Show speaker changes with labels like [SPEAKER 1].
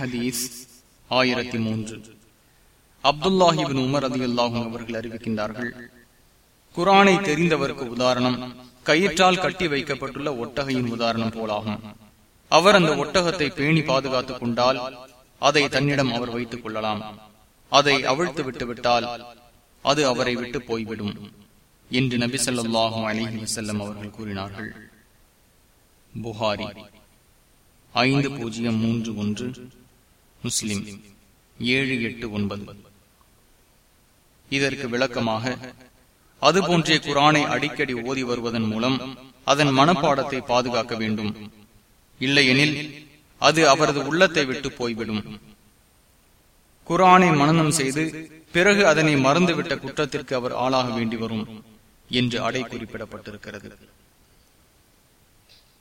[SPEAKER 1] ஹதீஸ் ஆயிரத்தி மூன்று. அப்துல்லாஹிபின் உமர் அதி அல்லாஹும் அவர்கள் அறிவிக்கின்றார்கள் குரானை தெரிந்தவருக்கு உதாரணம் கயிற்றால் கட்டி வைக்கப்பட்டுள்ள ஒட்டகையின் உதாரணம் போலாகும். அவர் அந்த ஒட்டகத்தை பேணி பாதுகாத்துக் கொண்டால் அதை தன்னிடம் அவர் வைத்துக் கொள்ளலாம். அதை அவிழ்த்து விட்டு விட்டால் அது அவரை விட்டு போய்விடும் என்று நபி சொல்லாஹும் அலிஹி வசல்லம் அவர்கள் கூறினார்கள். புகாரி ஐந்து பூஜ்ஜியம் மூன்று ஒன்று. முஸ்லிம். ஏழு எட்டு ஒன்பது. இதற்கு விளக்கமாக அதுபோன்றே குரானை அடிக்கடி ஓதி வருவதன் மூலம் அதன் மனப்பாடத்தை பாதுகாக்க வேண்டும். இல்லையெனில் அது அவரது உள்ளத்தை விட்டு போய்விடும். குரானை மனநம் செய்து பிறகு அதனை மறந்துவிட்ட குற்றத்திற்கு அவர் ஆளாக வேண்டி வரும் என்று அடை குறிப்பிடப்பட்டிருக்கிறது.